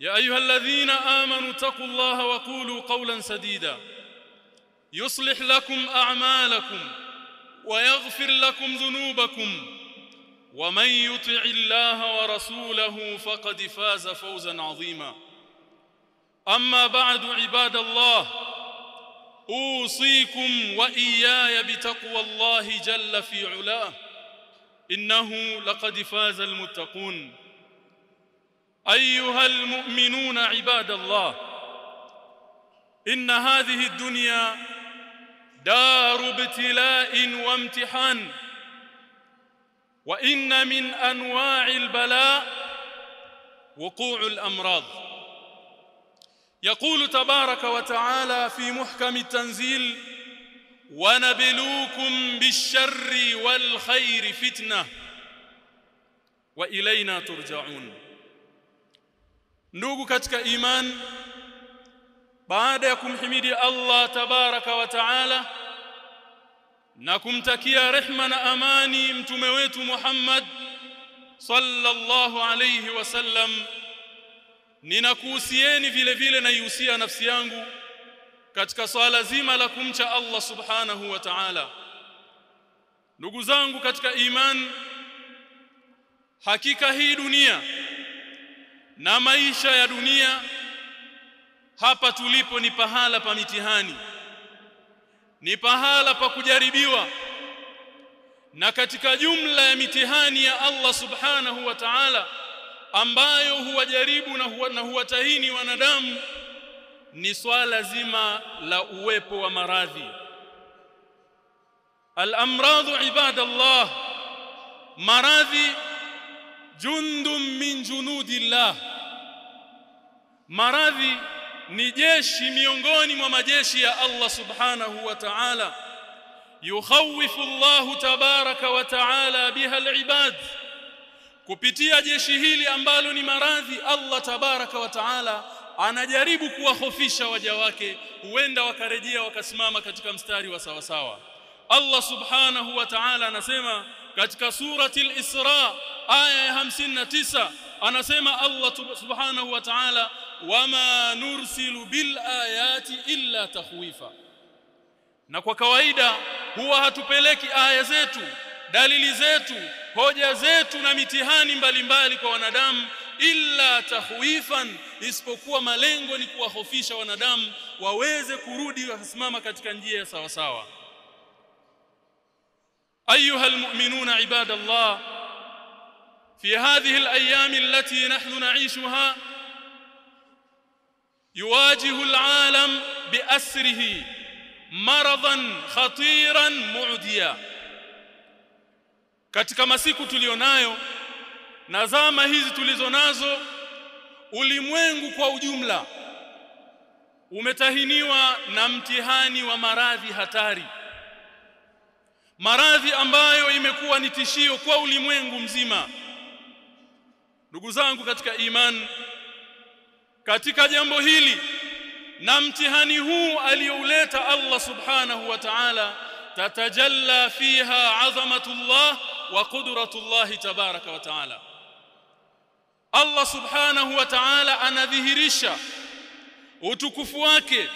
يا أيها الذين آمنوا اتقوا الله وقولوا قولا سديدا. يصلح لكم أعمالكم ويغفر لكم ذنوبكم. ومن يطع الله ورسوله فقد فاز فوزا عظيما. أما بعد عباد الله أوصيكم وإياي بتقوى الله جل في علاه. إنه لقد فاز المتقون. أيها المؤمنون عباد الله إن هذه الدنيا دار ابتلاء وامتحان وإن من أنواع البلاء وقوع الأمراض. يقول تبارك وتعالى في محكم التنزيل ونبلوكم بالشر والخير فتنة وإلينا ترجعون. Ndugu katika iman baada ya kumhimidi Allah tabaraka wa taala na kumtakia rehma na amani mtume wetu Muhammad sallallahu alayhi wasallam ninakuhusieni vile vile naihusia nafsi yangu katika swala zima la kumcha Allah subhanahu wa ta'ala. Ndugu zangu katika iman hakika hii dunia na maisha ya dunia hapa tulipo ni pahala pa mitihani ni pahala pa kujaribiwa na katika jumla ya mitihani ya Allah subhanahu wa ta'ala ambayo huwajaribu na, huwa, na huwatahini wanadamu ni swala zima la uwepo wa maradhi. Al-amradu ibadallah maradhi jundum min junudillah. Maradhi ni jeshi miongoni mwa majeshi ya Allah subhanahu wa ta'ala. Yukhawifu Allah tabaraka wa ta'ala biha al-ibad. Kupitia jeshi hili ambalo ni maradhi Allah tabaraka wa ta'ala anajaribu kuwahofisha waja wake huenda wakarejea wakasimama katika mstari wa sawa sawa Allah subhanahu wa ta'ala anasema katika surati al-Isra aya ya 59 anasema Allah subhanahu wa ta'ala wama nursilu bil ayati illa takhwifa. Na kwa kawaida huwa hatupeleki aya zetu dalili zetu hoja zetu na mitihani mbalimbali mbali kwa wanadamu illa tahwifan isipokuwa malengo ni kuwahofisha wanadamu waweze kurudi wasimama katika njia ya sawa sawa ايها المؤمنون عباد الله في هذه الايام التي نحن نعيشها يواجه العالم باسره مرضا خطيرا معديا katika masiku tulionayo na zama hizi tulizonazo ulimwengu kwa ujumla umetahiniwa na mtihani wa maradhi hatari maradhi ambayo imekuwa ni tishio kwa ulimwengu mzima. Ndugu zangu katika imani katika jambo hili na mtihani huu aliouleta Allah subhanahu wa ta'ala tatajalla fiha azamatullah wa qudratullah tabaraka wa taala. Allah subhanahu wa ta'ala anadhihirisha utukufu wake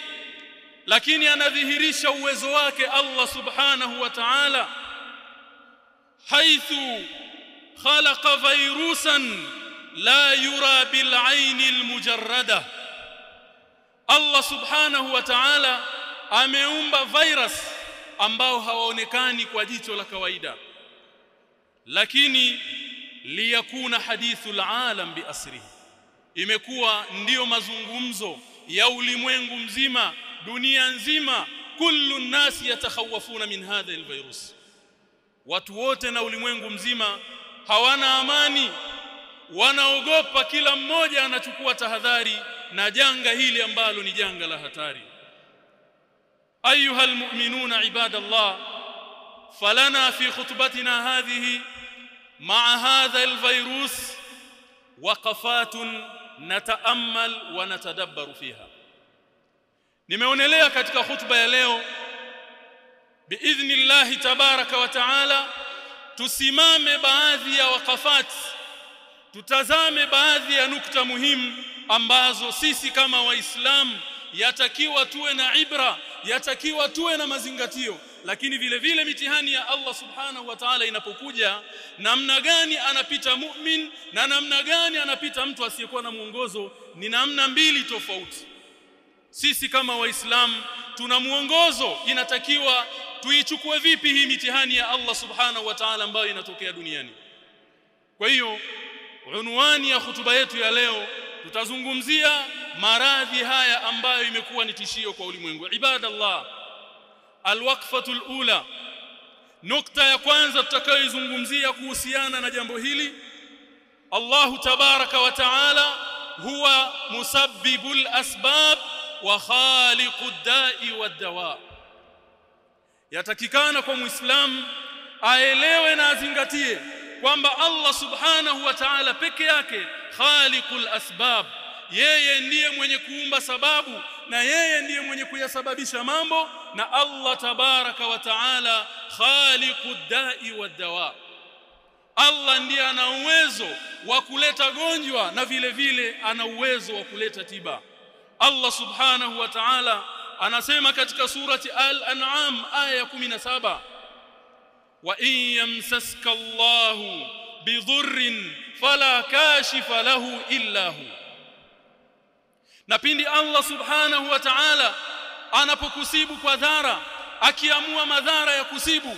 lakini anadhihirisha uwezo wake Allah subhanahu wa ta'ala. Haithu khalaqa virusan la yura bil aini mujarrada. Allah subhanahu wa ta'ala ameumba virus ambao hawaonekani kwa jicho la kawaida. Lakini liyakuna hadithu alam biasrihi imekuwa ndiyo mazungumzo ya ulimwengu mzima dunia nzima kullu nasi yatakhawafuna min hadha alvirus watu wote na ulimwengu mzima hawana amani wanaogopa kila mmoja anachukua tahadhari na janga hili ambalo ni janga la hatari ayuha almu'minuna ibadallah falana fi khutbatina hadhihi مع هذا الفيروس وقفات نتامل ونتدبر فيها nimeonelea katika hutuba ya leo biidhnillahi tabaraka wa taala tusimame baadhi ya wakafati tutazame baadhi ya nukta muhimu ambazo sisi kama waislamu yatakiwa tuwe na ibra yatakiwa tuwe na mazingatio. Lakini vile vile mitihani ya Allah subhanahu wa ta'ala inapokuja namna gani anapita mu'min na namna gani anapita mtu asiyekuwa na mwongozo ni namna mbili tofauti sisi kama waislamu tuna mwongozo. Inatakiwa tuichukue vipi hii mitihani ya Allah subhanahu wa ta'ala ambayo inatokea duniani? Kwa hiyo unwani ya hutuba yetu ya leo tutazungumzia maradhi haya ambayo imekuwa ni tishio kwa ulimwengu. Ibadallah alwaqfatul ula nukta ya kwanza tutakayoizungumzia kuhusiana na jambo hili Allahu tabaraka wa taala huwa musabbibul asbab wa khaliqu da'i wadawa. yatakikana kwa muislamu aelewe na azingatie kwamba Allah subhanahu wa ta'ala peke yake khaliqul asbab yeye ndiye mwenye kuumba sababu na yeye ndiye mwenye kuyasababisha mambo na Allah tabaraka wa taala khaliqud da'i wad dawa Allah ndiye ana uwezo wa kuleta gonjwa na vile vile ana uwezo wa kuleta tiba Allah subhanahu wa ta'ala anasema katika surati al-an'am aya ya 17 wa in yamsaska Allahu bidhurrin fala kashifa lahu illa hu. Na pindi Allah subhanahu wa ta'ala anapokusibu kwa dhara akiamua madhara ya kusibu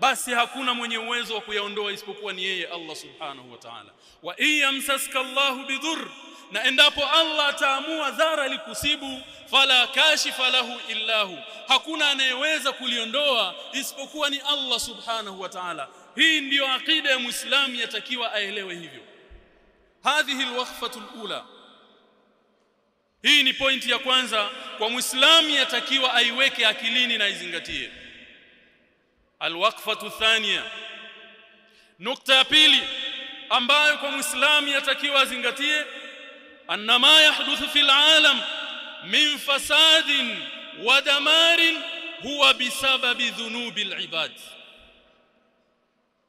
basi hakuna mwenye uwezo wa kuyaondoa isipokuwa ni yeye Allah subhanahu wa ta'ala. Wa iyamsaska Allahu bidhur na endapo Allah ataamua dhara likusibu fala kashifa lahu illahu. Hakuna anayeweza kuliondoa isipokuwa ni Allah subhanahu wa ta'ala. Hii ndiyo akida ya muislamu yatakiwa aelewe hivyo. Hadhihi alwaqfatu alula. Hii ni pointi ya kwanza. Kwa muislamu yatakiwa aiweke akilini na izingatie alwaqfatu thania nukta ya pili ambayo kwa muislamu yatakiwa azingatie anna ما يحدث في العالم من فساد ودمار هو بسبب ذنوب العباد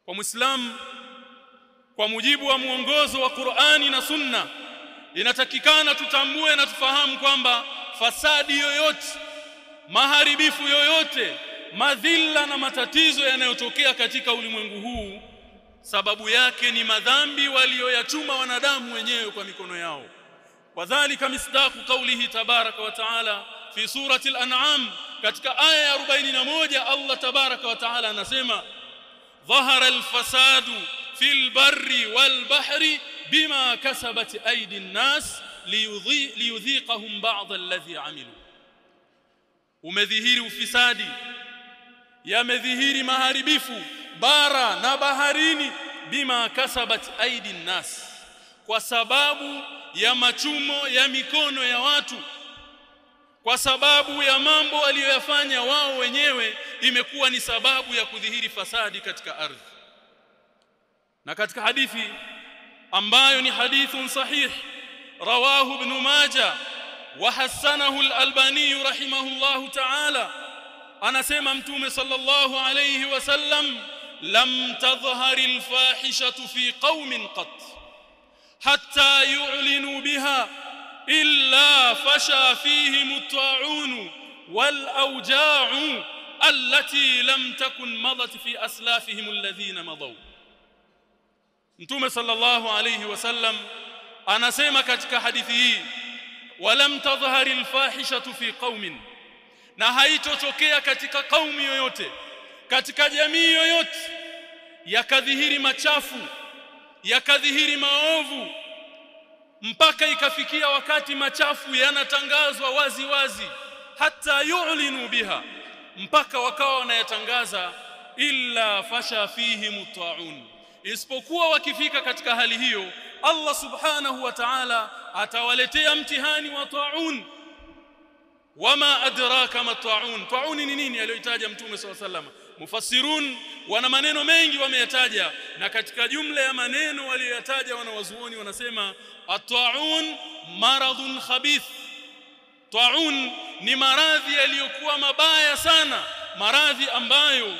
ومسلم kwa mujibu wa mwongozo wa Qur'ani na Sunna inatakikana tutambue na tufahamu kwamba fasadi yoyote maharibifu yoyote madhila na matatizo yanayotokea katika ulimwengu huu sababu yake ni madhambi waliyoyachuma wanadamu wenyewe kwa mikono yao misdaqu qawlihi tabaraka wa taala fi surati al-an'am katika aya ya 41 Allah tabaraka wa taala anasema dhahara al-fasadu fil barri wal bahri bima kasabat aydi an-nas liyudhiqahum ba'd alladhi 'amilu umedhihiri ufisadi yamedhihiri maharibifu bara na baharini bima kasabat aidi nas kwa sababu ya machumo ya mikono ya watu kwa sababu ya mambo waliyoyafanya wao wenyewe imekuwa ni sababu ya kudhihiri fasadi katika ardhi. Na katika hadithi ambayo ni hadithun sahih rawahu ibn majah wa hasanahu al-albani rahimahullahu ta'ala anasema mtume sallallahu alayhi wasallam lam tadhhari alfahishatu fi qaumin qat hatta yu'linu biha illa fasha fihim at-ta'un wal awja'u allati lam takun madat fi aslafihim alladhina madaw mtume sallallahu alayhi wasallam anasema katika hadithi hii walam tadhhari alfahishatu fi qaumin na haitotokea katika kaumu yoyote katika jamii yoyote yakadhihiri machafu yakadhihiri maovu mpaka ikafikia wakati machafu yanatangazwa wazi wazi hata yu'linu biha mpaka wakawa wanayatangaza illa fasha fihi muta'un. Isipokuwa wakifika katika hali hiyo Allah subhanahu wa ta'ala atawaletea mtihani wa ta'un. Wama adraka ma ta'un. Ta'un ni nini aliyoitaja mtume sallallahu alaihi wasallam mufassirun wana maneno mengi wameyataja na katika jumla ya maneno waliyoyataja wanawazuoni wanasema at-ta'un maradhun khabith. Ta'un ni maradhi yaliyokuwa mabaya sana maradhi ambayo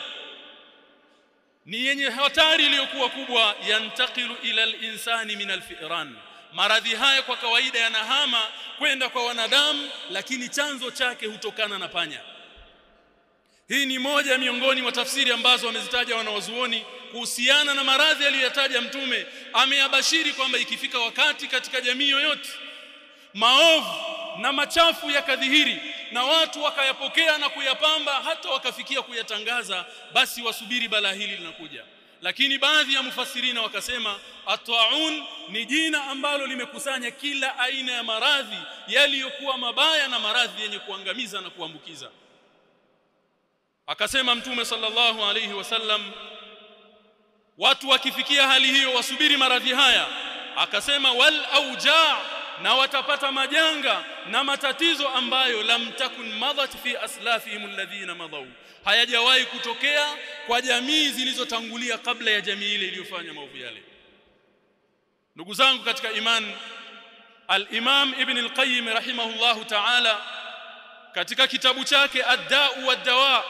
ni yenye hatari iliyokuwa kubwa yantakilu ila al-insani min al-fi'ran maradhi haya kwa kawaida yanahama kwenda kwa wanadamu lakini chanzo chake hutokana na panya hii ni moja miongoni mwa tafsiri ambazo wamezitaja wanawazuoni kuhusiana na maradhi aliyoyataja mtume. Ameyabashiri kwamba ikifika wakati katika jamii yoyote maovu na machafu yakadhihiri na watu wakayapokea na kuyapamba hata wakafikia kuyatangaza basi wasubiri balaa hili linakuja. Lakini baadhi ya mufasirina wakasema ataun ni jina ambalo limekusanya kila aina ya maradhi yaliyokuwa mabaya na maradhi yenye kuangamiza na kuambukiza akasema mtume sallallahu alayhi wasallam watu wakifikia hali hiyo wasubiri maradhi haya. Akasema wal aujaa, na watapata majanga na matatizo ambayo lam takun madat fi aslafihim alladhina madaw. Hayajawahi kutokea kwa jamii zilizotangulia kabla ya jamii ile iliyofanya maovu yale. Ndugu zangu katika iman al-Imam Ibn al-Qayyim rahimahullahu ta'ala katika kitabu chake ad-da'u wad-dawa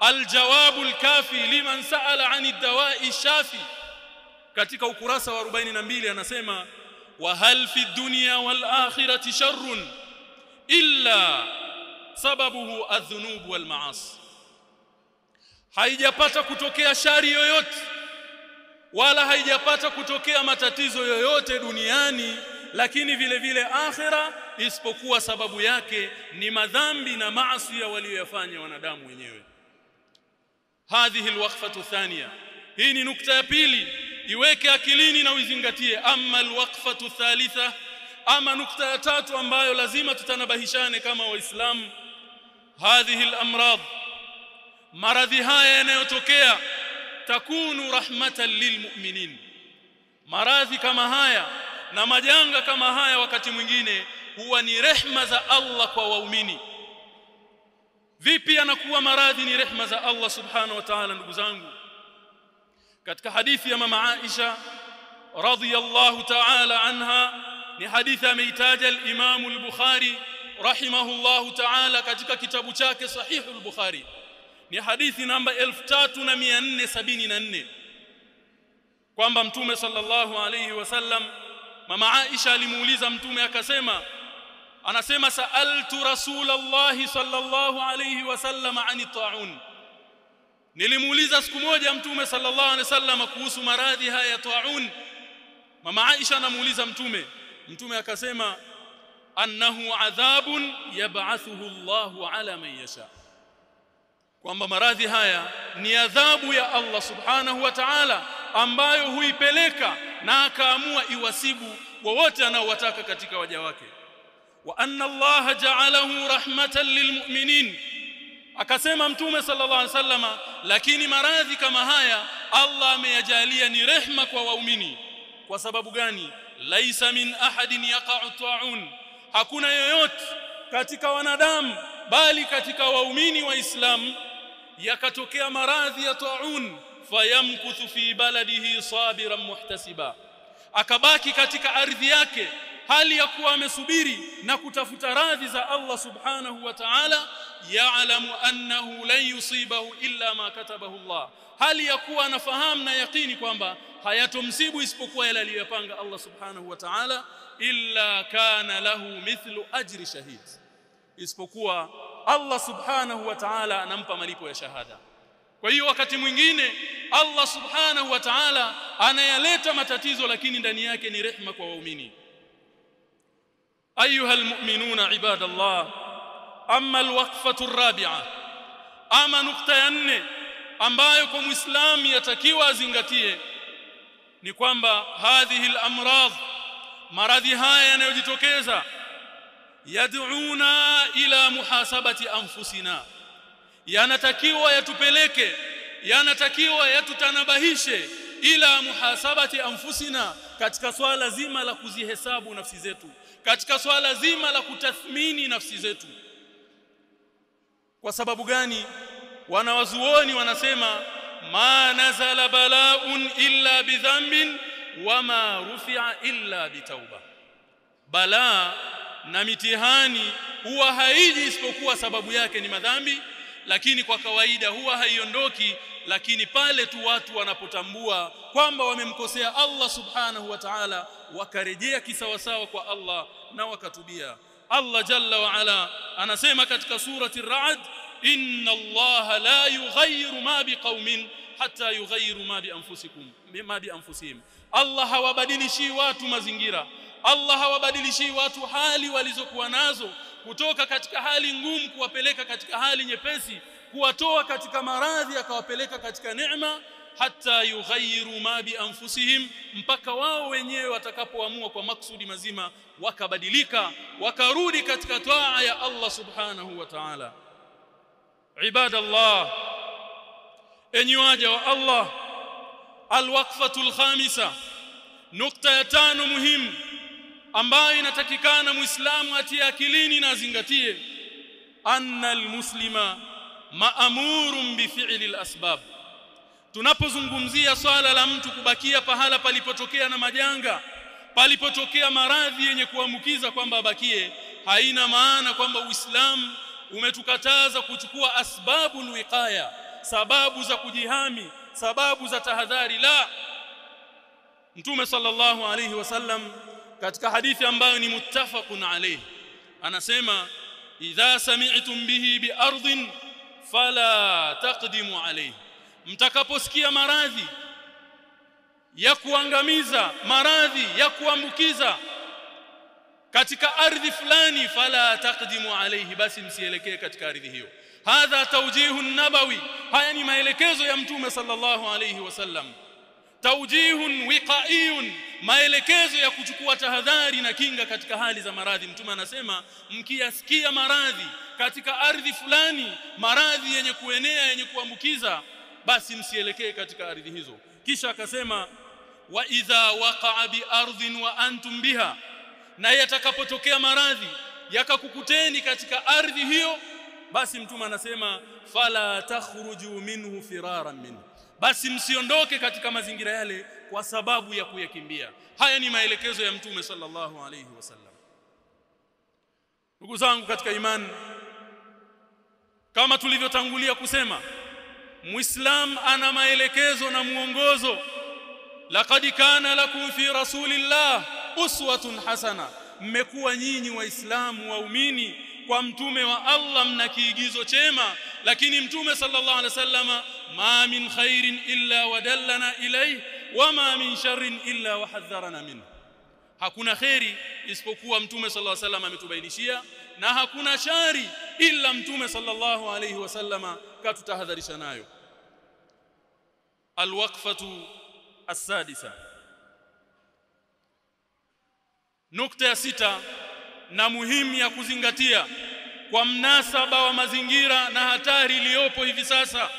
al-jawabu al-kafi liman sa'ala 'ani ad-dawa'i shafi. Katika ukurasa wa 42 anasema wa hal fi dunya wal akhirati sharrun illa sababuhu adh-dhunub wal ma'asi. Haijapata kutokea shari yoyote wala haijapata kutokea matatizo yoyote duniani lakini vile vile akhira isipokuwa sababu yake ni madhambi na maasi walioyafanya wanadamu wenyewe hadhihi alwaqfatu thania hii ni nukta ya pili. Iweke akilini na uizingatie. Amma alwaqfatu thalitha. Ama nukta ya tatu ambayo lazima tutanabahishane kama waislamu. Hadhihi alamrad. Maradhi haya yanayotokea takunu rahmatan lilmu'minin. Maradhi kama haya na majanga kama haya wakati mwingine huwa ni rehma za Allah kwa waumini vipi anakuwa maradhi ni rehma za Allah subhanahu wa ta'ala ndugu zangu? Katika hadithi ya mama Aisha radhiyallahu ta'ala anha ni hadithi ameitaja al-Imam al-Bukhari rahimahullahu ta'ala katika kitabu chake sahihu al-Bukhari. Ni hadithi namba 3474 kwamba mtume sallallahu alayhi wasallam mama Aisha alimuuliza mtume akasema anasema sa'altu rasulullah sallallahu alayhi wasallam ani ta'un. Nilimuuliza siku moja mtume sallallahu alayhi wasallam kuhusu maradhi haya ya ta'un. Mama Aisha anamuuliza mtume. Mtume akasema annahu adhabun yab'athuhu Allahu ala man yasha. Kwamba maradhi haya ni adhabu ya Allah subhanahu wa ta'ala ambayo huipeleka na akaamua iwasibu wowote anaowataka katika waja wake wa anna Allah ja'alahu rahmatan lilmu'minin akasema mtume sallallahu alaihi wasallama lakini maradhi kama haya Allah ameyajalia ni rehma kwa waumini kwa sababu gani laisa min ahadin yaqa'u ta'un hakuna yoyote katika wanadamu bali katika waumini waislamu yakatokea maradhi ya taun fayamkuthu fi baladihi sabiran muhtasiba akabaki katika ardhi yake hali ya kuwa amesubiri na kutafuta radhi za Allah subhanahu wa ta'ala ya'lamu annahu lan yusibahu illa ma katabahu Allah. Hali ya kuwa anafahamu na yakini kwamba hayatomsibu isipokuwa yale aliyopanga Allah subhanahu wa ta'ala illa kana lahu mithlu ajri shahid. Isipokuwa Allah subhanahu wa ta'ala anampa malipo ya shahada. Kwa hiyo wakati mwingine Allah subhanahu wa ta'ala anayaleta matatizo lakini ndani yake ni rehma kwa waumini ayuha عباد الله اما الوقفه الرابعه ama nukta ya nne ambayo kwa muislamu yatakiwa azingatie ni kwamba hadhihi al-amrad maradhi haya yanayojitokeza yad'una ila muhasabati anfusina yanatakiwa yatupeleke yanatakiwa yatutanabahishe ila muhasabati anfusina katika swala zima la kuzihesabu nafsi zetu katika swala zima la kutathmini nafsi zetu. Kwa sababu gani? Wanawazuoni wanasema ma nazala bala'un illa bidhanbin wama rufi'a illa bitauba balaa na mitihani huwa haiji isipokuwa sababu yake ni madhambi lakini kwa kawaida huwa haiondoki lakini pale tu watu wanapotambua kwamba wamemkosea Allah subhanahu wa ta'ala wakarejea kisawasawa kwa Allah na wakatubia. Allah jalla wa ala anasema katika surati ar-ra'd inna Allah la yughayyiru ma biqaumin hatta yughayyiru ma bi anfusikum ma bi anfusihim. Allah hawabadilishi watu mazingira. Allah hawabadilishi watu hali walizokuwa nazo kutoka katika hali ngumu kuwapeleka katika hali nyepesi kuwatoa katika maradhi akawapeleka katika neema hata yughayyiru ma bi anfusihim mpaka wao wenyewe watakapoamua kwa maksudi mazima wakabadilika wakarudi katika taa ya Allah subhanahu wa ta'ala. Ibadallah enyi waja wa Allah alwaqfatul khamisa nukta ya tano muhimu ambayo inatakikana muislamu atie akilini na azingatie. Anna almuslima maamurun bifi'li alasbab tunapozungumzia swala la mtu kubakia pahala palipotokea na majanga palipotokea maradhi yenye kuambukiza kwamba abakie haina maana kwamba uislamu umetukataza kuchukua asbabu wiqaya sababu za kujihami sababu za tahadhari. La mtume sallallahu alayhi wasallam katika hadithi ambayo ni muttafaqun alayhi anasema idha sami'tum bihi bi ardhin fala taqdimu alayhi mtakaposikia maradhi ya kuangamiza maradhi ya kuambukiza katika ardhi fulani fala taqdimu alayhi basi msielekee katika ardhi hiyo. Hadha tawjihu nabawi haya ni maelekezo ya mtume sallallahu alayhi wasallam. Tawjihun wiqaiyun maelekezo ya kuchukua tahadhari na kinga katika hali za maradhi. Mtume anasema mkiyasikia maradhi katika ardhi fulani maradhi yenye kuenea yenye kuambukiza basi msielekee katika ardhi hizo. Kisha akasema wa idha waqa'a bi ardhin wa antum biha na yatakapotokea maradhi yakakukuteni katika ardhi hiyo basi mtume anasema fala takhruju minhu firaran minhu basi msiondoke katika mazingira yale kwa sababu ya kuyakimbia. Haya ni maelekezo ya mtume sallallahu alayhi wasallam. Ndugu zangu katika imani kama tulivyotangulia kusema muislam ana maelekezo na muongozo laqad kana lakum fi rasulillah uswatun hasana mmekuwa nyinyi waislamu waumini kwa mtume wa Allah mna kiigizo chema lakini mtume sallallahu alaihi wasallama ma min khairin illa wadallana ilayhi wama min sharrin illa wahadharana minhu hakuna kheri isipokuwa mtume sallallahu alaihi wasallam ametubainishia na hakuna shari ila mtume sallallahu alaihi wasallama katutahadharisha nayo. Alwaqfatu as-sadisa. Nukta ya sita na muhimu ya kuzingatia kwa mnasaba wa mazingira na hatari iliyopo hivi sasa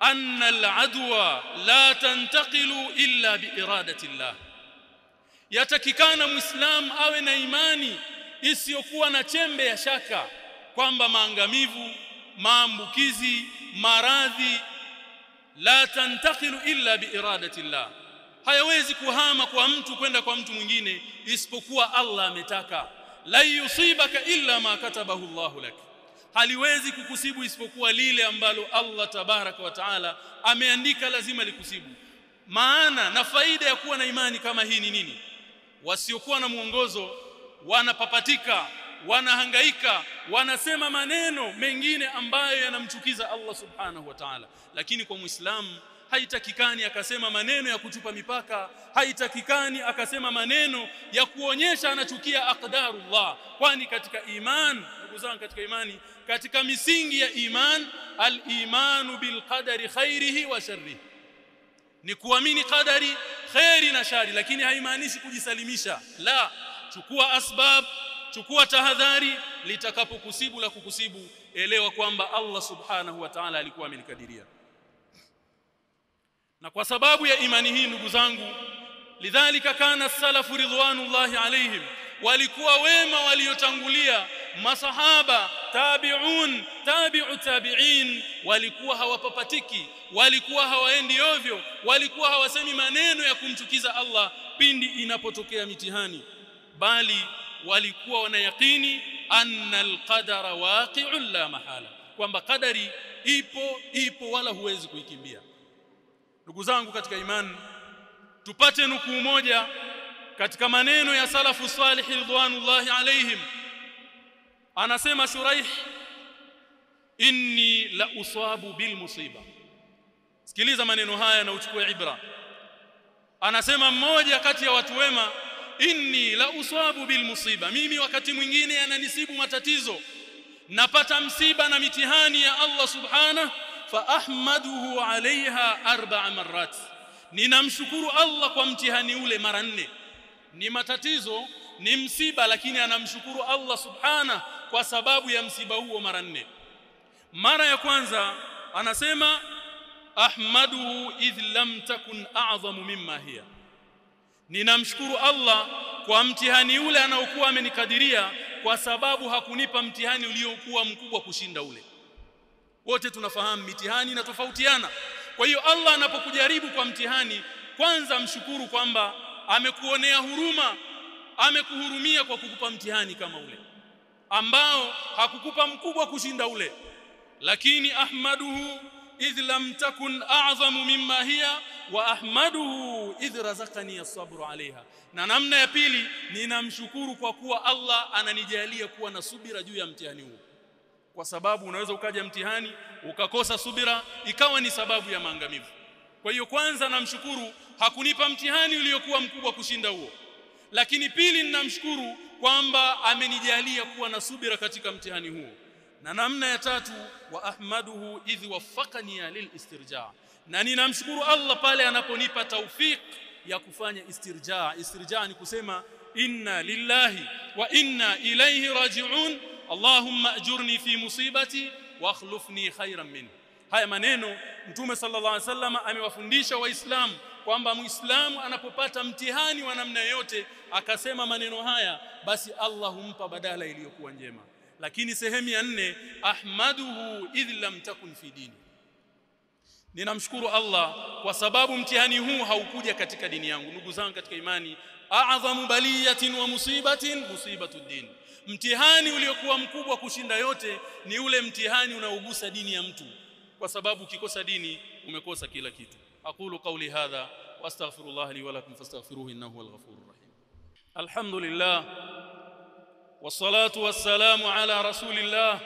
anna al-adwa la tantaqilu illa biiradati llah yatakikana muislam awe na imani isiyokuwa na chembe ya shaka kwamba maangamivu maambukizi maradhi la tantakilu illa biiradati llah hayawezi kuhama kwa mtu kwenda kwa mtu mwingine isipokuwa Allah ametaka. La yusibaka illa ma katabahu Allahu lak. Haliwezi kukusibu isipokuwa lile ambalo Allah tabaraka wa taala ameandika lazima likusibu. Maana na faida ya kuwa na imani kama hii ni nini wasiokuwa na mwongozo wanapapatika wanahangaika wanasema maneno mengine ambayo yanamchukiza Allah subhanahu wa ta'ala. Lakini kwa muislamu haitakikani akasema maneno ya kuchupa mipaka haitakikani akasema maneno ya kuonyesha anachukia aqdarullah. Kwani katika iman ndugu zangu katika imani katika misingi ya iman al-imanu bil qadari khairihi wa sharrihi ni kuamini qadari khairi na shari lakini haimaanishi kujisalimisha. La chukua asbab chukua tahadhari litakapokusibu la kukusibu elewa kwamba Allah subhanahu wa ta'ala alikuwa amelikadiria na kwa sababu ya imani hii ndugu zangu lidhalika kana salafu ridwanullahi alaihim walikuwa wema waliotangulia masahaba tabi'un tabi'u tabi'in. Walikuwa hawapapatiki walikuwa hawaendi ovyo walikuwa hawasemi maneno ya kumchukiza Allah pindi inapotokea mitihani. Bali walikuwa wanayakini anna alqadara waqi'un la mahala. Kwamba kadari ipo ipo wala huwezi kuikimbia. Ndugu zangu katika imani tupate nukuu moja katika maneno ya salafu salih ridwanullahi alaihim anasema shuraih inni la usabu bil musiba. Sikiliza maneno haya na uchukue ibra. Anasema mmoja kati ya watu wema inni la usabu bil musiba. Mimi wakati mwingine yananisibu matatizo. Napata msiba na mitihani ya Allah subhana fa ahmaduhu alaiha arba'a marrat. Ninamshukuru Allah kwa mtihani ule mara nne. Ni matatizo ni msiba lakini anamshukuru Allah subhana kwa sababu ya msiba huo mara nne. Mara ya kwanza anasema ahmaduhu idh lam takun a'zamu mimma hiya. Ninamshukuru Allah kwa mtihani ule anaokuwa amenikadiria kwa sababu hakunipa mtihani uliokuwa mkubwa kushinda ule. Wote tunafahamu mitihani inatofautiana kwa hiyo Allah anapokujaribu kwa mtihani kwanza mshukuru kwamba amekuonea huruma amekuhurumia kwa kukupa mtihani kama ule ambao hakukupa mkubwa kushinda ule. Lakini ahmaduhu idh lam takun a'zamu mimma hiya wa ahmaduhu idh razaqani as-sabru 'alayha. Na namna ya pili ninamshukuru kwa kuwa Allah ananijalia kuwa na subira juu ya mtihani huu. Kwa sababu unaweza ukaja mtihani ukakosa subira ikawa ni sababu ya maangamivu. Kwa hiyo kwanza namshukuru hakunipa mtihani uliokuwa mkubwa kushinda huo. Lakini pili ninamshukuru kwamba amenijalia kuwa na subira katika mtihani huo. Na namna ya tatu wa ahmaduhu idh waffaqani lil istirja. Na ninamshukuru Allah pale anaponipa taufik ya kufanya istirja. Istirja ni kusema inna lillahi wa inna ilayhi raji'un. Allahumma ajurni fi musibati wa akhlifni khairan haya maneno mtume sallallahu alaihi wasallam amewafundisha waislamu kwamba muislamu anapopata mtihani wa namna yote akasema maneno haya basi Allah humpa badala iliyokuwa njema. Lakini sehemu ya nne ahmaduhu idh lam takun fi dini. Ninamshukuru Allah kwa sababu mtihani huu haukuja katika dini yangu. Ndugu zangu katika imani a'dhamu baliyatin wa musibatin musibatu din. Mtihani uliokuwa mkubwa kushinda yote ni ule mtihani unaogusa dini ya mtu. Kwa sababu ukikosa dini umekosa kila kitu aqulu qawli hadha wastaghfirullah li wa lakum fastaghfiruhu innahu huwal ghafurur rahim alhamdulillah wassalatu wassalamu ala rasulillah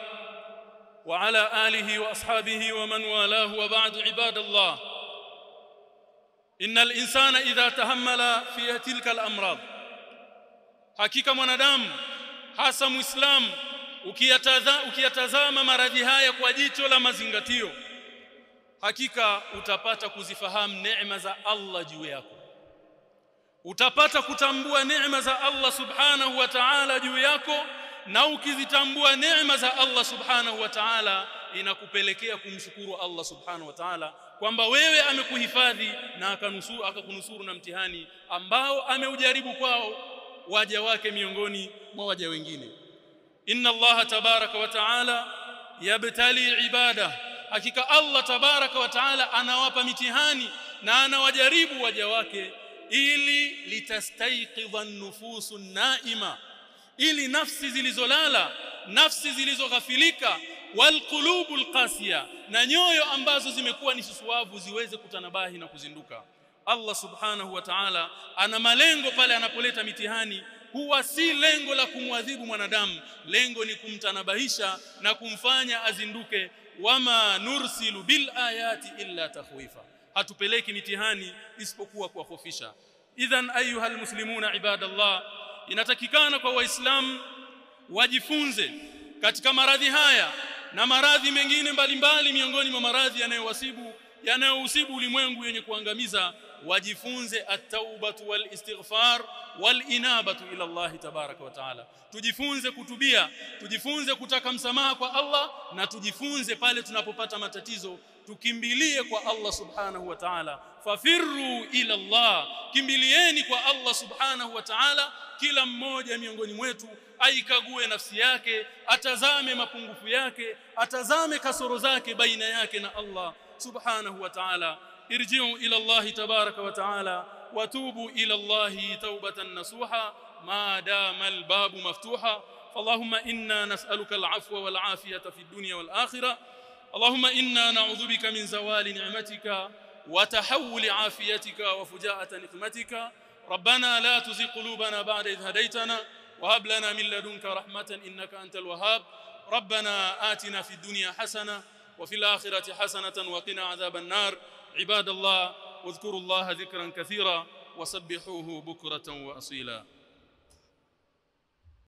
wa ala alihi wa ashabihi wa man walahu wa ba'du ibadallah innal insana idha tahammala fi tilka al-amrad hakika mwanadamu hasa muislamu ukiyatazama ukiyatazama maradhi haya kwa jicho la mazingatio hakika utapata kuzifahamu neema za Allah juu yako. Utapata kutambua neema za Allah subhanahu wa ta'ala juu yako na ukizitambua neema za Allah subhanahu wa ta'ala inakupelekea kumshukuru Allah subhanahu wa ta'ala kwamba wewe amekuhifadhi na akanusuru akakunusuru na mtihani ambao ameujaribu kwao waja wake miongoni mwa waja wengine. Inna Allah tabaraka wa ta'ala yabtali ibada hakika Allah tabaraka wa ta'ala anawapa mitihani na anawajaribu waja wake ili litastaiqidha nufusu naima ili nafsi zilizolala nafsi zilizoghafilika walqulubul qasiya na nyoyo ambazo zimekuwa ni susuavu ziweze kutanabahi na kuzinduka. Allah subhanahu wa ta'ala ana malengo pale anapoleta mitihani huwa si lengo la kumwadhibu mwanadamu lengo ni kumtanabahisha na kumfanya azinduke wama nursilu bil ayati illa takhwifa. Hatupeleki mitihani isipokuwa kuwahofisha idhan ayuha almuslimuna ibadallah inatakikana kwa waislamu wajifunze katika maradhi haya na maradhi mengine mbalimbali miongoni mwa maradhi yanayowasibu yanayohusibu ulimwengu yenye kuangamiza wajifunze at-taubatu wal istighfar wal inabatu ila Allah tabaraka wa taala. Tujifunze kutubia tujifunze kutaka msamaha kwa Allah na tujifunze pale tunapopata matatizo tukimbilie kwa Allah subhanahu wa ta'ala. Fafirru ila Allah kimbilieni kwa Allah subhanahu wa ta'ala kila mmoja miongoni mwetu aikague nafsi yake atazame mapungufu yake atazame kasoro zake baina yake na Allah subhanahu wa ta'ala ila Allah tabaraka wa ta'ala watubu ila Allah tawbatan nasuha ma dama albabu maftuha فاللهم إنا نسألك العفو والعافية في الدنيا والآخرة. اللهم إنا نعوذ بك من زوال نعمتك وتحول عافيتك وفجاءة نقمتك. ربنا لا تزغ قلوبنا بعد إذ هديتنا وهب لنا من لدنك رحمة إنك أنت الوهاب. ربنا آتنا في الدنيا حسنة وفي الآخرة حسنة وقنا عذاب النار. عباد الله واذكروا الله ذكرا كثيرا وسبحوه بكرة وأصيلا.